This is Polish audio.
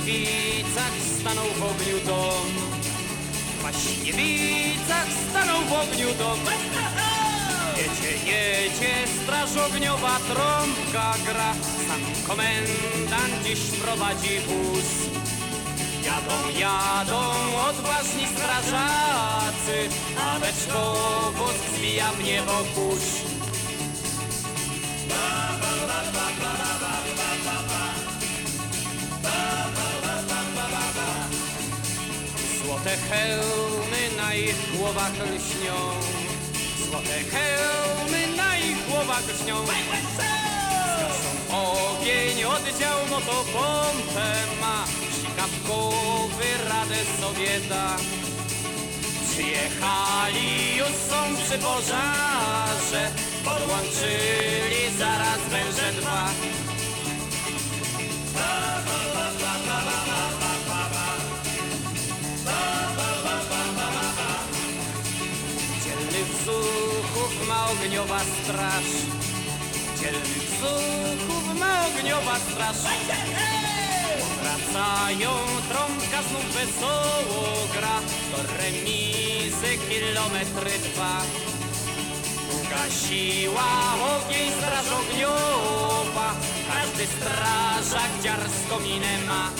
Waśniewicach stanął w ogniu dom. W Waśniewicach stanął w ogniu dom. Jedzie, jedzie, straż ogniowa, trąbka gra. Sam komendant dziś prowadzi wóz. Jadą, jadą odważni strażacy, a beczkowo zwija w niebo kurz. Złote hełmy na ich głowach lśnią. Złote hełmy na ich głowach lśnią. Zgaszą ogień, oddział motopompę ma. Sikawkowy radę sobie da. Przyjechali, już są przy pożarze. Podłączyli zaraz węże dwa. Ma ogniowa straż. Dzielnych zuchów ma ogniowa straż. Wracają, trąbka znów wesoło gra. Do remizy kilometry dwa. Gasiła ogień straż ogniowa. Każdy strażak dziarską minę ma.